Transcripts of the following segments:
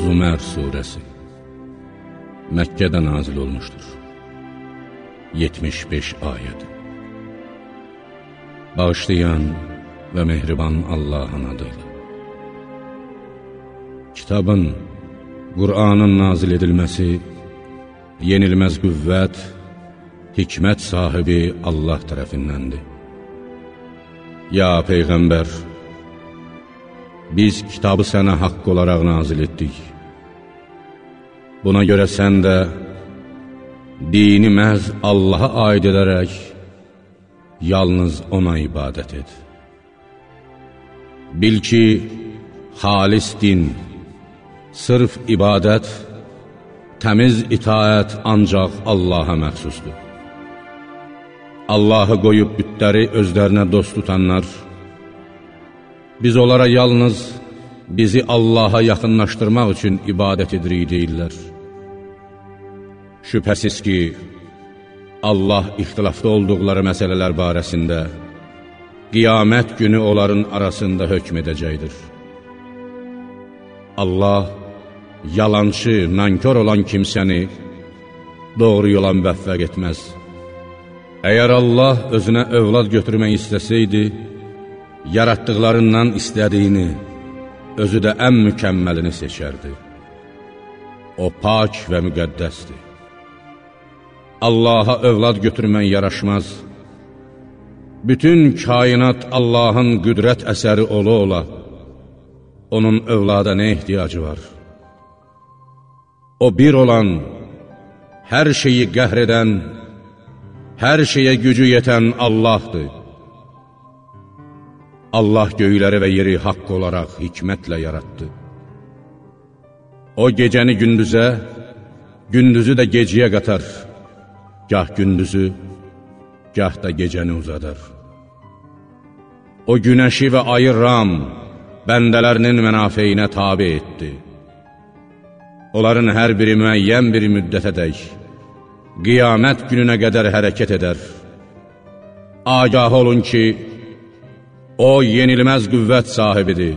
Zumər surəsi Məkkədə nazil olmuşdur 75 ayəd Bağışlayan və mehriban Allahın adıyla. Kitabın, Qur'anın nazil edilməsi yenilməz qüvvət, hikmət sahibi Allah tərəfindəndir. Ya Peyğəmbər, biz kitabı sənə haqq olaraq nazil etdik. Buna görə sən də dini məhz Allaha aid edərək, yalnız ona ibadət et. Bil ki, xalis din, sırf ibadət, təmiz itaət ancaq Allaha məxsusdur. Allahı qoyub bütləri özlərinə dost tutanlar, biz onlara yalnız bizi Allaha yaxınlaşdırmaq üçün ibadət edirik deyirlər. Şübhəsiz ki, Allah ixtilafda olduqları məsələlər barəsində qiyamət günü onların arasında hökm edəcəkdir. Allah yalançı, nankör olan kimsəni doğru yola müvəffəq etməz. Əgər Allah özünə övlad götürmək istəsəydi, yaratdıqlarından istədiyini, özü də ən mükəmməlini seçərdi. O pak və müqəddəsdir. Allaha övlad götürmək yaraşmaz. Bütün kainat Allahın qüdrət əsəri ola-ola, onun övlada nə ehtiyacı var? O bir olan, hər şeyi qəhr edən, hər şeyə gücü yetən Allahdır. Allah göyləri və yeri haqq olaraq hikmətlə yaratdı. O gecəni gündüzə, gündüzü də geciyə qatar, gah gündüzü, gah da gecəni uzadar. O günəşi və ayı ram, bəndələrinin mənafeyinə tabi etdi. Onların hər biri müəyyən bir müddətə dək, qiyamət gününə qədər hərəkət edər. Agah olun ki, O yenilməz qüvvət sahibidir,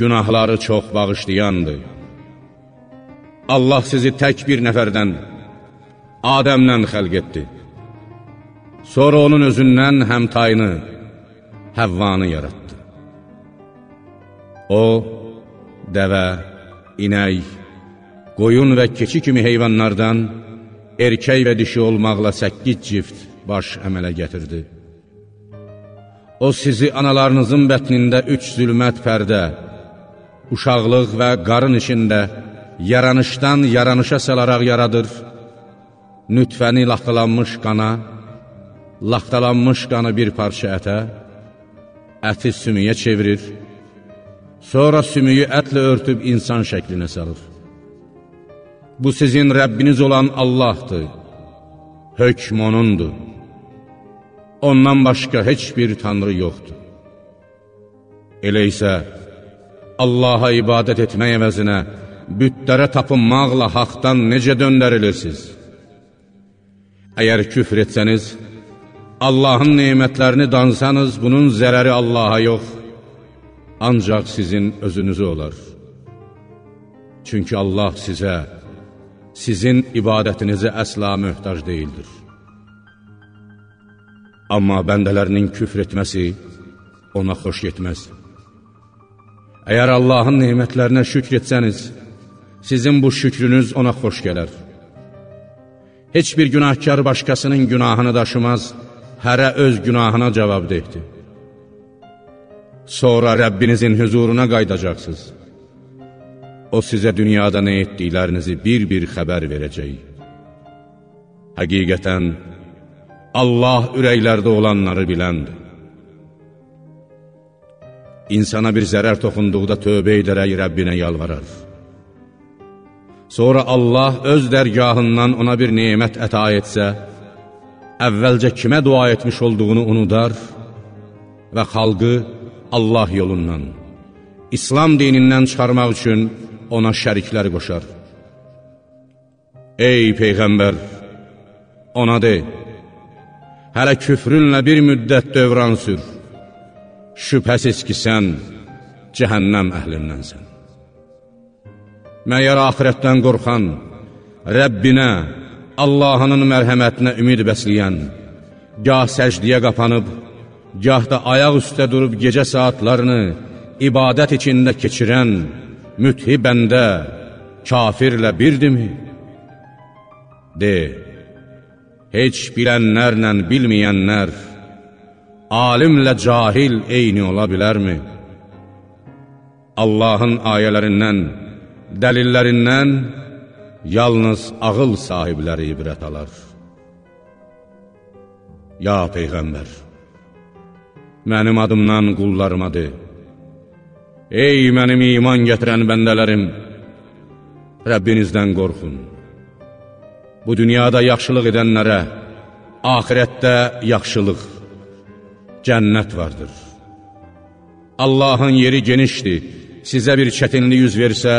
günahları çox bağışlayandır. Allah sizi tək bir nəfərdən, Adəmlə xəlq etdi. Sonra onun özündən həmtayını, Həvvanı yaratdı. O, dəvə, inək, qoyun və keçi kimi heyvanlardan erkək və dişi olmaqla səkkiz cift baş əmələ gətirdi. O sizi analarınızın bətnində üç zülmət pərdə, uşaqlıq və qarın içində yaranışdan yaranışa salaraq yaradır, nütfəni laxtalanmış qana, laxtalanmış qanı bir parça ətə, əti sümüyə çevirir, sonra sümüyü ətlə örtüb insan şəklinə salır. Bu sizin Rəbbiniz olan Allahdır, hökm O'nundur. Ondan başqa heç bir tanrı yoxdur. Elə isə Allaha ibadət etmək əvəzinə bütlərə tapınmaqla haqdan necə döndərilirsiniz? Əgər küfr etsəniz, Allahın neymətlərini dansanız, bunun zərəri Allaha yox, ancaq sizin özünüzü olar. Çünki Allah sizə, sizin ibadətinizi əsla möhtac deyildir. Amma bəndələrinin küfr etməsi ona xoş getməz. Əgər Allahın neymətlərinə şükr etsəniz, sizin bu şükrünüz ona xoş gələr. Heç bir günahkar başqasının günahını daşımaz, hərə öz günahına cavab deyildi. Sonra Rəbbinizin hüzuruna qaydacaqsınız. O sizə dünyada nə etdiklərinizi bir-bir xəbər verəcək. Həqiqətən, Allah ürəklərdə olanları biləndir. İnsana bir zərər toxunduqda tövbə edərək Rəbbinə yalvarar. Sonra Allah öz dərgahından ona bir nemət əta etsə, əvvəlcə kimə dua etmiş olduğunu unudar və xalqı Allah yolundan, İslam dinindən çıxarmaq üçün ona şəriklər qoşar. Ey Peyğəmbər, ona de, hələ küfrünlə bir müddət dövran sür, şübhəsiz ki, sən cəhənnəm əhlindənsən. Məyər axirətdən qorxan, Rəbbinə, Allahının mərhəmətinə ümid bəsləyən, gah səcdiyə qapanıb, gah da ayaq üstə durub gecə saatlarını ibadət içində keçirən müthi bəndə kafirlə birdimi? De, heç bilənlərlə bilməyənlər, alimlə cahil eyni ola bilərmi? Allahın ayələrindən, dəlillərindən yalnız ağıl sahibləri ibrət alar. Ya Peyğəmbər, mənim adımdan qullarıma de, Ey mənim iman gətirən bəndələrim, Rəbbinizdən qorxun. Bu dünyada yaxşılıq edənlərə, ahirətdə yaxşılıq, cənnət vardır. Allahın yeri genişdir, sizə bir çətinlik yüz versə,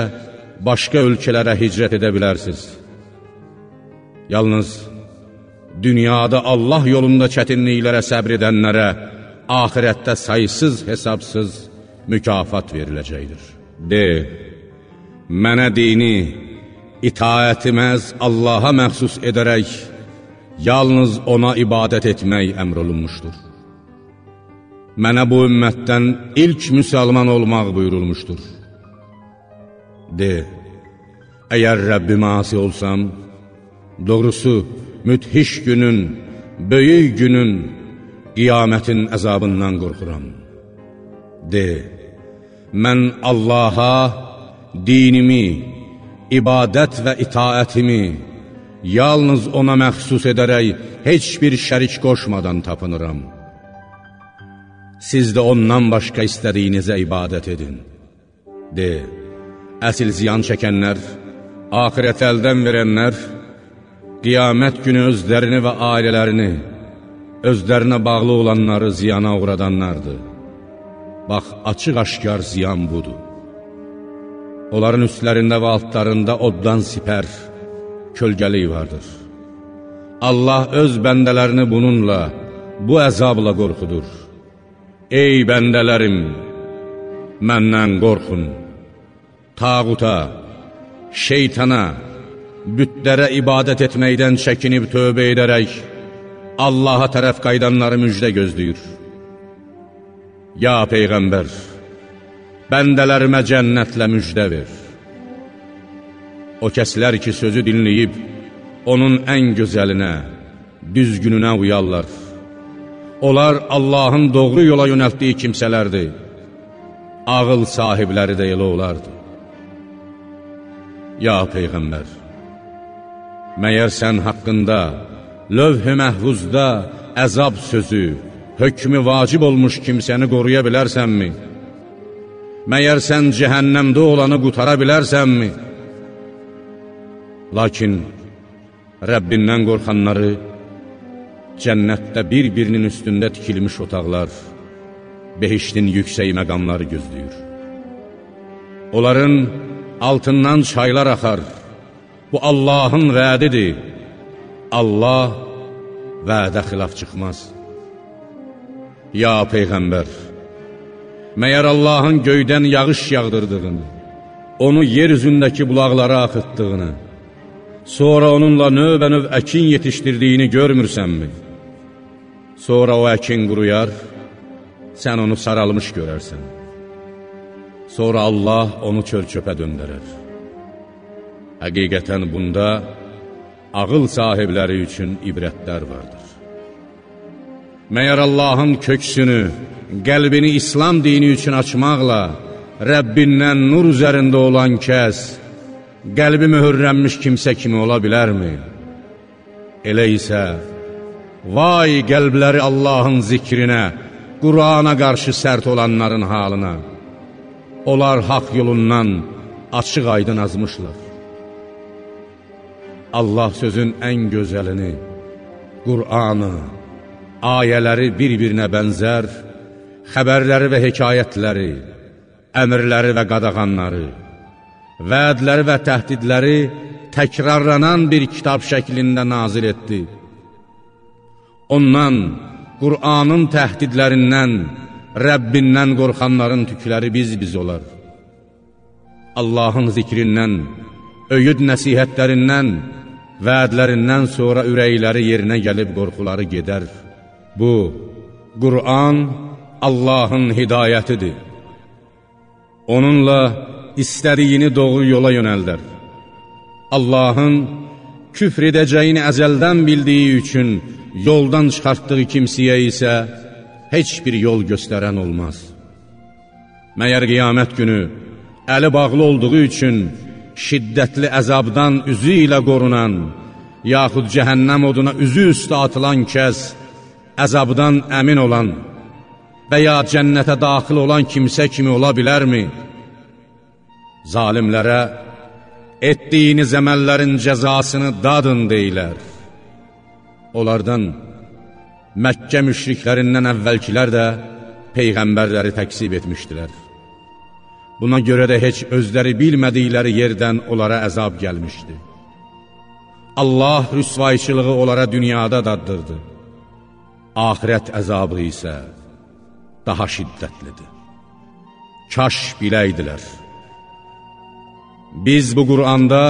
başqa ölkələrə hicrət edə bilərsiniz. Yalnız dünyada Allah yolunda çətinliklərə səbr edənlərə ahirətdə sayısız hesabsız mükafat veriləcəkdir. De, mənə dini, itaətiməz Allaha məxsus edərək, yalnız ona ibadət etmək əmr olunmuşdur. Mənə bu ümmətdən ilk müsəlman olmaq buyurulmuşdur. De, əgər Rəbbimə asi olsam, doğrusu müthiş günün, böyük günün, qiyamətin əzabından qorxuram. De, mən Allaha dinimi, ibadət və itaətimi yalnız ona məxsus edərək heç bir şərik qoşmadan tapınıram. Siz də ondan başqa istədiyinizə ibadət edin. De, əsil ziyan çəkənlər, axirət əldən verənlər, qiyamət günü özlərini və ailələrini, özlərinə bağlı olanları ziyana uğradanlardır. Bax, açıq-aşkar ziyan budur. Onların üstlərində və altlarında oddan sipər, kölgəlik vardır. Allah öz bəndələrini bununla, bu əzabla qorxudur. Ey bəndələrim, məndən qorxun. Tağuta, şeytana, bütlərə ibadət etməkdən çəkinib tövbə edərək, Allaha tərəf qaydanları müjdə gözləyir. Ya Peyğəmbər, bəndələrimə cənnətlə müjdə ver. O kəslər ki, sözü dinləyib, onun ən gözəlinə, düzgününə uyarlar. Onlar Allahın doğru yola yönəltdiyi kimsələrdir. Ağıl sahibləri də elə olardı. Ya Peyğəmbər, məyər sən haqqında, lövh-i məhvuzda əzab sözü, hökmü vacib olmuş kimsəni qoruya bilərsənmi? Məyər sən cəhənnəmdə olanı qutara bilərsənmi? Lakin Rəbbindən qorxanları cənnətdə bir-birinin üstündə tikilmiş otaqlar, behiştin yüksək məqamları gözləyir. Onların altından çaylar axar, bu Allahın vədidir. Allah vədə xilaf çıxmaz. Ya Peyğəmbər, məyər Allahın göydən yağış yağdırdığını, onu yer üzündəki bulaqlara axıtdığını, sonra onunla növbə-növ əkin yetişdirdiyini görmürsənmi? Sonra o əkin quruyar, sən onu saralmış görərsən. Sonra Allah onu çöl-çöpə döndərər. Həqiqətən bunda ağıl sahibləri üçün ibrətlər vardır. Məyər Allahın köksünü, qəlbini İslam dini üçün açmaqla, Rəbbindən nur üzərində olan kəs, qəlbi mühürrənmiş kimsə kimi ola bilərmi? Elə isə, vay qəlbləri Allahın zikrinə, Qurana qarşı sərt olanların halına, onlar haq yolundan açıq aydın azmışlar. Allah sözün ən gözəlini, Qur'anı, ayələri bir-birinə bənzər, xəbərləri və hekayətləri, əmrləri və qadağanları, vədləri və təhdidləri təkrarlanan bir kitab şəklində nazil etdi. Ondan, Qur'anın təhdidlərindən, Rəbbindən qorxanların tükləri biz-biz olar. Allahın zikrindən, öyüd nəsihətlərindən, vədlərindən sonra ürəkləri yerinə gəlib qorxuları gedər. Bu, Qur'an Allahın hidayətidir. Onunla istədiyini doğru yola yönəldər. Allahın küfr edəcəyini əzəldən bildiyi üçün yoldan çıxartdığı kimsiyə isə heç bir yol göstərən olmaz. Məyər qiyamət günü əli bağlı olduğu üçün şiddətli əzabdan üzü ilə qorunan, yaxud cəhənnəm oduna üzü üstə atılan kəs, əzabdan əmin olan və ya cənnətə daxil olan kimsə kimi ola bilərmi? Zalimlərə, etdiyiniz əməllərin cəzasını dadın deyilər. Onlardan Məkkə müşriklərindən əvvəlkilər də Peyğəmbərləri təksib etmişdilər. Buna görə də heç özləri bilmədikləri yerdən onlara əzab gəlmişdi. Allah rüsvayçılığı onlara dünyada daddırdı. Ahirət əzabı isə daha şiddətlidir. Kaş biləydilər. Biz bu Quranda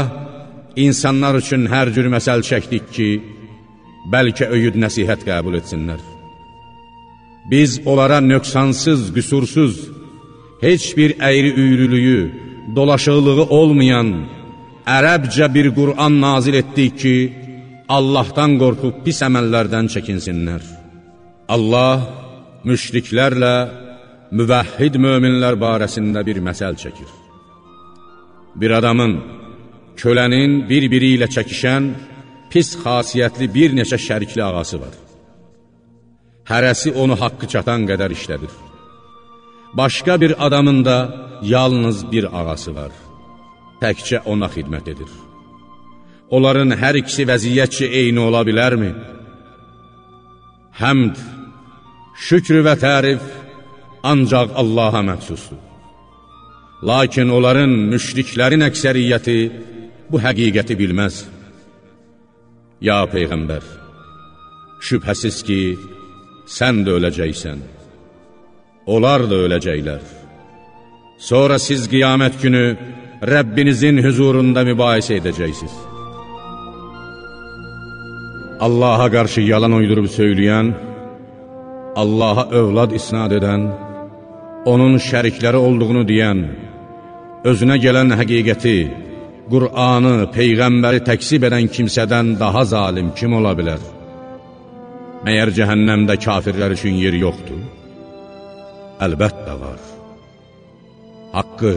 insanlar üçün hər cür məsəl çəkdik ki, bəlkə öyüd nəsihət qəbul etsinlər. Biz onlara nöqsansız, qüsursuz, heç bir əyri-üyrülüyü, dolaşıqlığı olmayan, ərəbcə bir Qur'an nazil etdik ki, Allahdan qorxub pis əməllərdən çəkinsinlər. Allah müşriklərlə müvəhhid möminlər barəsində bir məsəl çəkir. Bir adamın, kölənin bir-biri ilə çəkişən, pis xasiyyətli bir neçə şərikli ağası var. Hərəsi onu haqqı çatan qədər işlədir. Başqa bir adamın da yalnız bir ağası var. Təkcə ona xidmət edir. Onların hər ikisi vəziyyətçi eyni ola bilərmi? Həmd, şükr və tərif ancaq Allaha məxsusdur. Lakin onların, müşriklərin əksəriyyəti bu həqiqəti bilməz. Ya Peyğəmbər, şübhəsiz ki, sən də öləcəksən onlar da öləcəklər. Sonra siz qiyamət günü Rəbbinizin hüzurunda mübahisə edəcəksiniz. Allaha qarşı yalan uydurub söyləyən, Allaha övlad isnad edən, onun şərikləri olduğunu deyən, özünə gələn həqiqəti, Qur'anı, Peyğəmbəri təksib edən kimsədən daha zalim kim ola bilər? Məyər cəhənnəmdə kafirlər üçün yer yoxdur? əlbəttə var. Haqqı,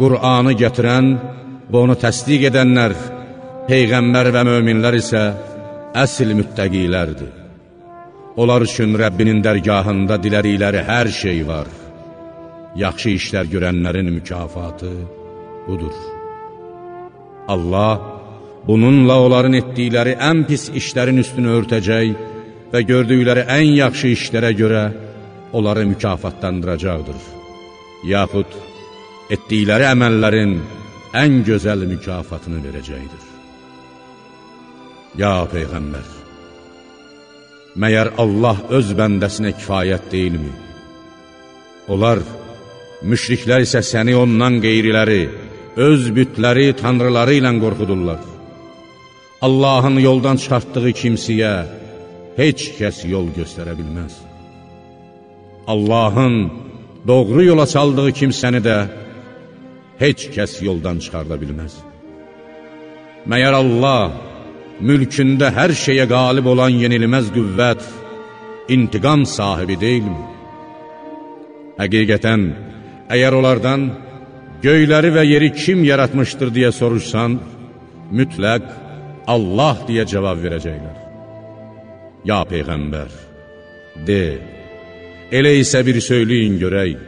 Qur'anı gətirən və onu təsdiq edənlər, Peyğəmbər və möminlər isə əsl müttəqilərdir. Onlar üçün Rəbbinin dərgahında dilədikləri hər şey var. Yaxşı işlər görənlərin mükafatı budur. Allah bununla onların etdikləri ən pis işlərin üstünü örtəcək və gördükləri ən yaxşı işlərə görə onları mükafatlandıracaqdır. Yaxud etdikləri əməllərin ən gözəl mükafatını verəcəkdir. Ya Peyğəmbər, məyər Allah öz bəndəsinə kifayət deyilmi? Onlar, müşriklər isə səni ondan qeyriləri, öz bütləri, tanrıları ilə qorxudurlar. Allahın yoldan çıxartdığı kimsiyə heç kəs yol göstərə bilməz. Allahın doğru yola çaldığı kimsəni də heç kəs yoldan çıxarda bilməz. Məyər Allah mülkündə hər şeyə qalib olan yenilməz qüvvət, intiqam sahibi deyilmi? Həqiqətən, əgər onlardan göyləri və yeri kim yaratmışdır deyə soruşsan, mütləq Allah deyə cavab verəcəklər. Ya Peyğəmbər, de, Elə isə bir söyləyin görək,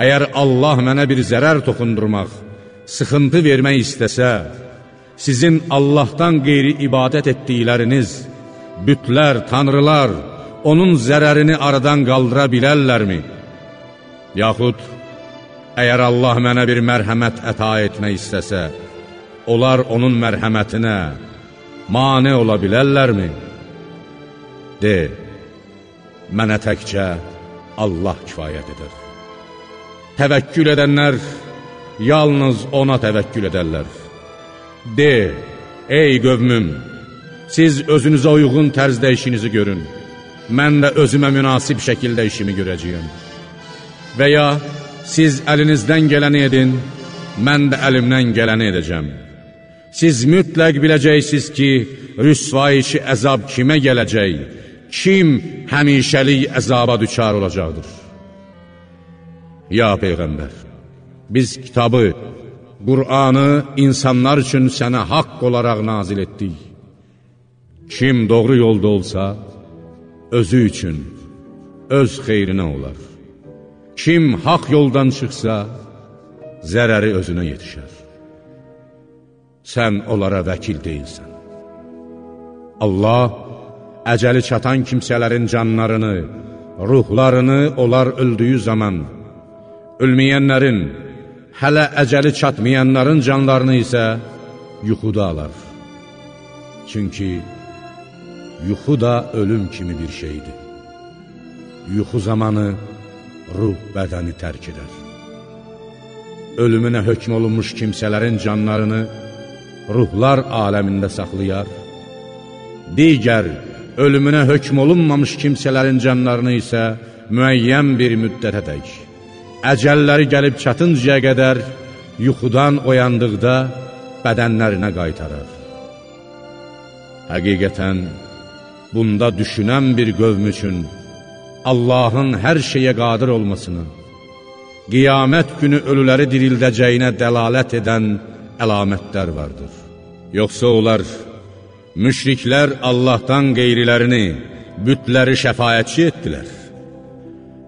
əgər Allah mənə bir zərər toxundurmaq, sıxıntı vermək istəsə, sizin Allahdan qeyri ibadət etdikləriniz, bütlər, tanrılar, onun zərərini aradan qaldıra bilərlərmi? Yaxud, əgər Allah mənə bir mərhəmət əta etmək istəsə, onlar onun mərhəmətinə mane ola bilərlərmi? De, mənə təkcə Allah kifayət edər. Təvəkkül edənlər yalnız ona təvəkkül edərlər. De, ey qövmüm, siz özünüzə uyğun tərzdə işinizi görün, mən də özümə münasib şəkildə işimi görəcəyəm. Və ya siz əlinizdən gələni edin, mən də əlimdən gələni edəcəm. Siz mütləq biləcəksiniz ki, rüsvayişi əzab kimə gələcək, kim həmişəlik əzaba düçar olacaqdır. Ya Peyğəmbər, biz kitabı, Qur'anı insanlar üçün sənə haqq olaraq nazil etdik. Kim doğru yolda olsa, özü üçün, öz xeyrinə olar. Kim haqq yoldan çıxsa, zərəri özünə yetişər. Sən onlara vəkil deyilsən. Allah əcəli çatan kimsələrin canlarını, ruhlarını onlar öldüyü zaman, ölməyənlərin, hələ əcəli çatmayanların canlarını isə yuxuda alar. Çünki yuxu da ölüm kimi bir şeydir. Yuxu zamanı ruh bədəni tərk edər. Ölümünə hökm olunmuş kimsələrin canlarını ruhlar aləmində saxlayar, digər ölümünə hökm olunmamış kimsələrin canlarını isə müəyyən bir müddətə dək. Əcəlləri gəlib çatıncaya qədər yuxudan oyandıqda bədənlərinə qaytarar. Həqiqətən, bunda düşünən bir qövm üçün Allahın hər şeyə qadir olmasını, qiyamət günü ölüləri dirildəcəyinə dəlalət edən əlamətlər vardır. Yoxsa onlar, müşriklər Allahdan qeyrilərini, bütləri şəfayətçi etdilər.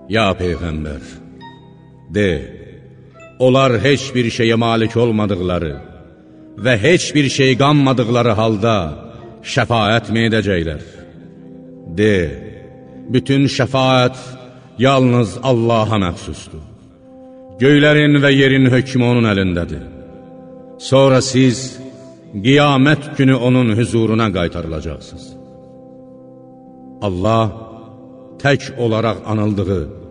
Ya Peyğəmbər, de, onlar heç bir şeyə malik olmadıqları və heç bir şey qanmadıqları halda şəfayət mi edəcəklər? De, bütün şəfayət yalnız Allaha məxsusdur. Göylərin və yerin hökmü onun əlindədir. Sonra siz qiyamət günü onun hüzuruna qaytarılacaqsınız. Allah tək olaraq anıldığı,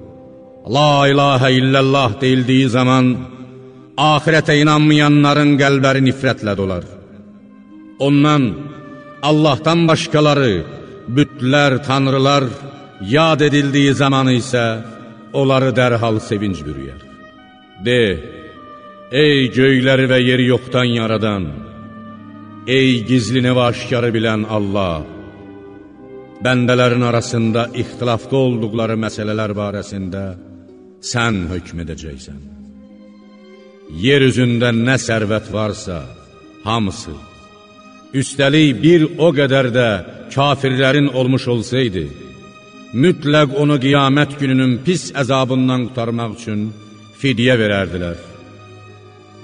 La ilahə illallah deyildiyi zaman, ahirətə inanmayanların qəlbəri nifrətlə dolar. Ondan, Allahdan başqaları, bütlər, tanrılar yad edildiyi zamanı isə onları dərhal sevinc bürüyər. De, ey göyləri və yeri yoxdan yaradan, Ey gizlini və aşkarı bilən Allah! Bəndələrin arasında ixtilafda olduqları məsələlər barəsində sən hökm edəcəksən. Yer üzündə nə sərvət varsa, hamısı, üstəlik bir o qədər də kafirlərin olmuş olsaydı, mütləq onu qiyamət gününün pis əzabından qutarmaq üçün fidyə verərdilər.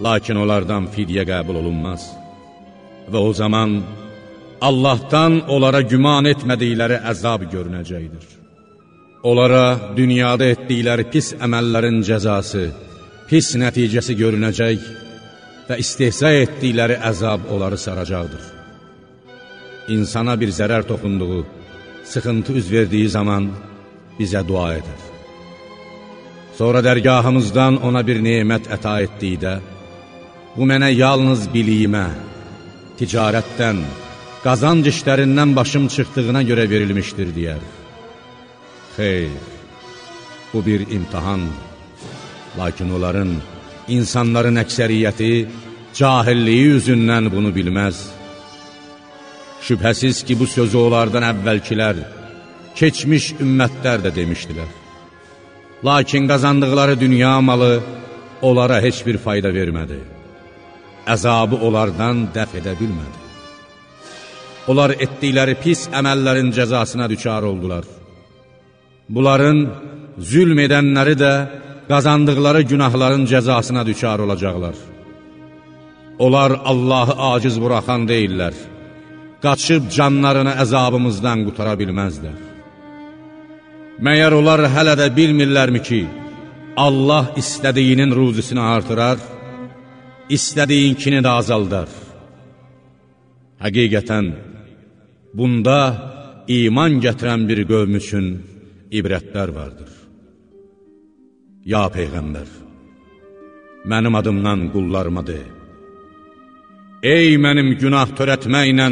Lakin onlardan fidyə qəbul olunmaz və o zaman Allahdan onlara güman etmədikləri əzab görünəcəkdir. Onlara dünyada etdikləri pis əməllərin cəzası, pis nəticəsi görünəcək və istehza etdikləri əzab onları saracaqdır. İnsana bir zərər toxunduğu, sıxıntı üz verdiyi zaman bizə dua edər. Sonra dərgahımızdan ona bir neymət əta etdikdə, bu mənə yalnız biliyimə, ticarətdən, qazanc işlərindən başım çıxdığına görə verilmişdir, deyər. Xeyr, bu bir imtihandır. Lakin onların, insanların əksəriyyəti cahilliyi üzündən bunu bilməz. Şübhəsiz ki, bu sözü onlardan əvvəlkilər, keçmiş ümmətlər də demişdilər. Lakin qazandıqları dünya malı onlara heç bir fayda vermədi əzabı onlardan dəf edə bilmədi. Onlar etdikləri pis əməllərin cəzasına düçar oldular. Bunların zülm edənləri də qazandıqları günahların cəzasına düçar olacaqlar. Onlar Allahı aciz buraxan deyirlər, qaçıb canlarını əzabımızdan qutara bilməzlər. Məyər onlar hələ də bilmirlərmi ki, Allah istədiyinin ruzisini artırar, istədiyinkini də azaldar. Həqiqətən, bunda iman gətirən bir qövm üçün ibrətlər vardır. Ya Peyğəmbər, mənim adımdan qullarıma de. Ey mənim günah törətməklə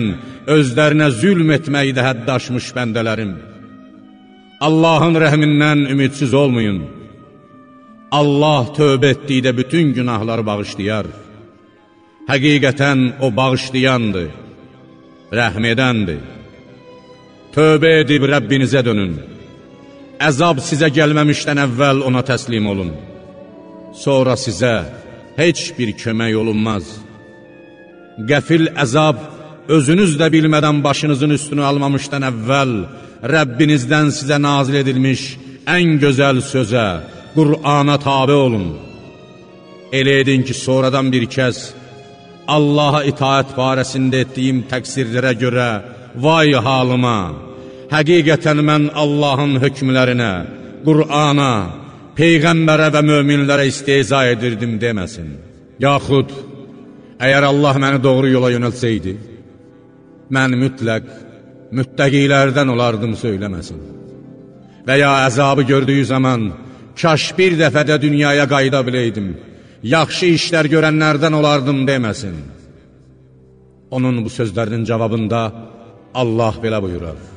özlərinə zülm etməkdə hədd aşmış bəndələrim! Allahın rəhmindən ümidsiz olmayın. Allah tövbə etdikdə bütün günahları bağışlayar. Həqiqətən o bağışlayandır, rəhm edəndir. Tövbə edib Rəbbinizə dönün. Əzab sizə gəlməmişdən əvvəl ona təslim olun. Sonra sizə heç bir kömək olunmaz. Qəfil əzab özünüz də bilmədən başınızın üstünü almamışdan əvvəl Rəbbinizdən sizə nazil edilmiş ən gözəl sözə, Qur'ana tabi olun. Elə edin ki, sonradan bir kəs Allaha itaət barəsində etdiyim təqsirlərə görə vay halıma, həqiqətən mən Allahın hökmlərinə, Qur'ana, Peyğəmbərə və möminlərə isteza edirdim deməsin. Yaxud, əgər Allah məni doğru yola yönəlsəydi, mən mütləq müttəqilərdən olardım söyləməsin. Və ya əzabı gördüyü zaman, kaş bir dəfədə dünyaya qayda biləydim, yaxşı işlər görənlərdən olardım deməsin. Onun bu sözlərinin cavabında Allah belə buyurar.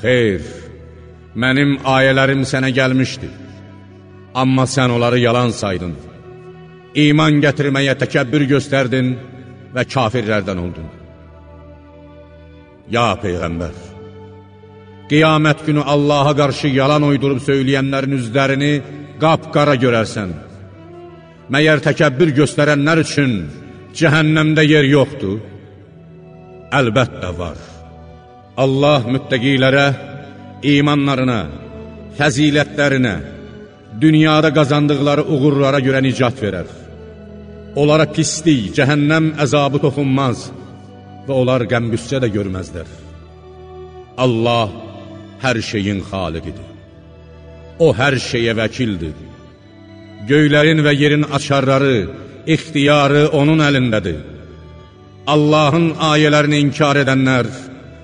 Xeyr, mənim ayələrim sənə gəlmişdi, amma sən onları yalan saydın. İman gətirməyə təkəbbür göstərdin və kafirlərdən oldun. Ya Peyğəmbər, qiyamət günü Allaha qarşı yalan uydurub söyləyənlərin üzlərini qapqara görərsən. Məyər təkəbbür göstərənlər üçün cəhənnəmdə yer yoxdur? Əlbəttə var. Allah müttəqilərə imanlarına, fəzilətlərinə, dünyada qazandıqları uğurlara görə nicat verər. Onlara pislik, cəhənnəm əzabı toxunmaz və onlar qəmbüssə də görməzlər. Allah hər şeyin xaliqidir. O hər şeyə vəkildir. Göylərin və yerin açarları, ixtiyarı onun əlindədir. Allahın ayələrini inkar edənlər,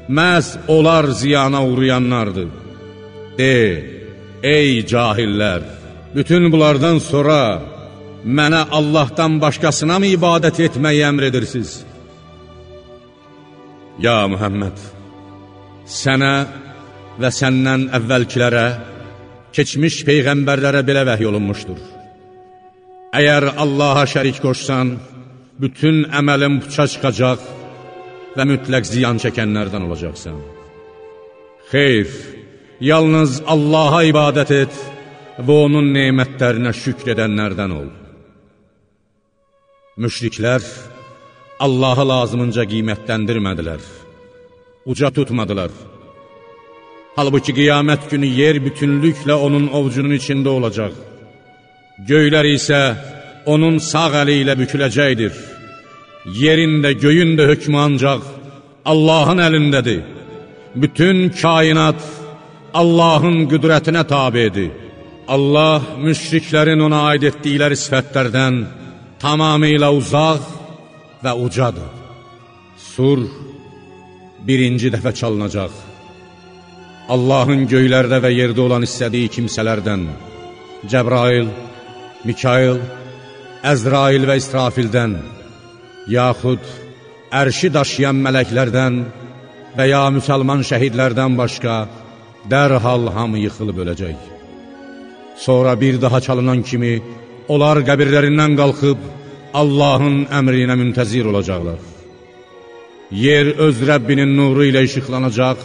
məhz onlar ziyana uğrayanlardır. De, ey cahillər, bütün bunlardan sonra mənə Allahdan başqasına mı ibadət etməyi əmr edirsiniz? Ya Mühəmməd, sənə və səndən əvvəlkilərə, keçmiş peyğəmbərlərə belə vəhy olunmuşdur. Əgər Allaha şərik qoşsan, bütün əməlin puça çıxacaq və mütləq ziyan çəkənlərdən olacaqsan. Xeyr, yalnız Allaha ibadət et və onun neymətlərinə şükr edənlərdən ol. Müşriklər Allahı lazımınca qiymətləndirmədilər, uca tutmadılar. Halbuki qiyamət günü yer bütünlüklə onun ovcunun içində olacaq. Göylər isə onun sağ əli ilə büküləcəkdir. Yerin də, göyün də hökmü ancaq Allahın əlindədir. Bütün kainat Allahın qüdrətinə tabidir. Allah müşriklərin ona aid etdikləri sifətlərdən tamamilə uzaq və ucadır. Sur birinci dəfə çalınacaq. Allahın göylərdə və yerdə olan istədiyi kimsələrdən Cəbrail, Mikail, Əzrail və İsrafildən, yaxud ərşi daşıyan mələklərdən və ya müsəlman şəhidlərdən başqa dərhal hamı yıxılıb öləcək. Sonra bir daha çalınan kimi onlar qəbirlərindən qalxıb Allahın əmrinə müntəzir olacaqlar. Yer öz Rəbbinin nuru ilə işıqlanacaq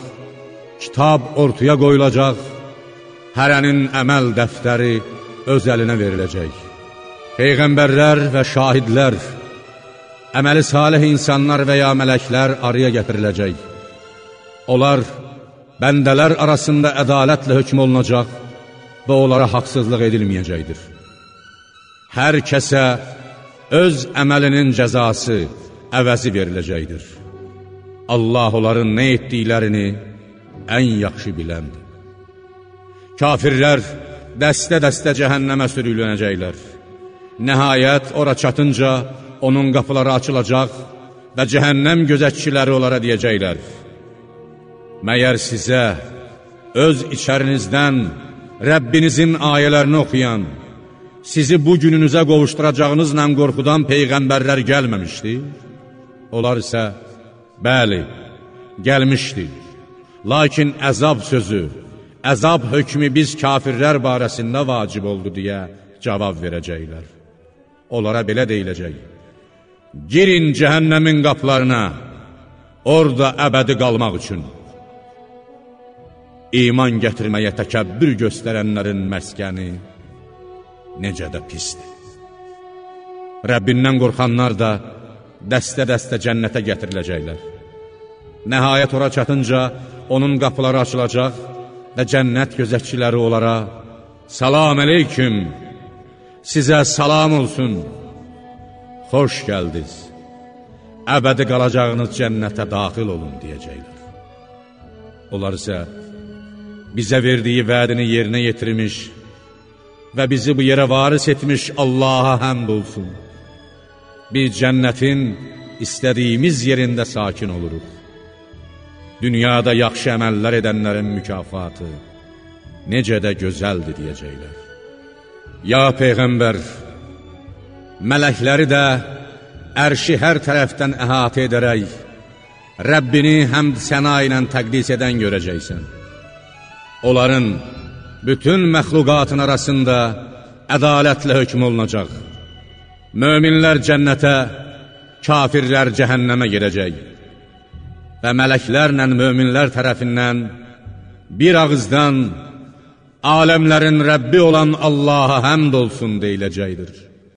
kitab ortaya qoyulacaq, hərənin əməl dəftəri öz əlinə veriləcək. Peyğəmbərlər və şahidlər, əməli salih insanlar və ya mələklər araya gətiriləcək. Onlar bəndələr arasında ədalətlə hökm olunacaq və onlara haqsızlıq edilməyəcəkdir. Hər kəsə öz əməlinin cəzası, əvəzi veriləcəkdir. Allah onların nə etdiklərini ən yaxşı biləndir. Kafirlər dəstə-dəstə cəhənnəmə sürülənəcəklər. Nəhayət, ora çatınca onun qapıları açılacaq və cəhənnəm gözətçiləri onlara deyəcəklər. Məyər sizə öz içərinizdən Rəbbinizin ayələrini oxuyan, sizi bu gününüzə qovuşturacağınızla qorxudan peyğəmbərlər gəlməmişdi? Onlar isə, bəli, gəlmişdi. Lakin əzab sözü, əzab hökmü biz kafirlər barəsində vacib oldu deyə cavab verəcəklər. Onlara belə deyiləcək, girin cəhənnəmin qaplarına, orada əbədi qalmaq üçün. İman gətirməyə təkəbbür göstərənlərin məskəni, necə də pisdir. Rəbbindən qorxanlar da dəstə-dəstə cənnətə gətiriləcəklər. Nəhayət ora çatınca onun qapıları açılacaq və cənnət gözətçiləri onlara Salam əleyküm, sizə salam olsun, xoş gəldiniz, əbədi qalacağınız cənnətə daxil olun, deyəcəklər. Onlar isə bizə verdiyi vədini yerinə yetirmiş, və bizi bu yerə varis etmiş Allaha həmd olsun. Biz cənnətin istədiyimiz yerində sakin oluruq. Dünyada yaxşı əməllər edənlərin mükafatı necə də gözəldir deyəcəklər. Ya Peyğəmbər, mələkləri də ərşi hər tərəfdən əhatə edərək, Rəbbini həmd səna ilə təqdis edən görəcəksən. Onların bütün məxluqatın arasında ədalətlə hökm olunacaq. Möminlər cənnətə, kafirlər cəhənnəmə gedəcək və mələklərlə möminlər tərəfindən bir ağızdan aləmlərin Rəbbi olan Allaha həmd olsun deyiləcəkdir.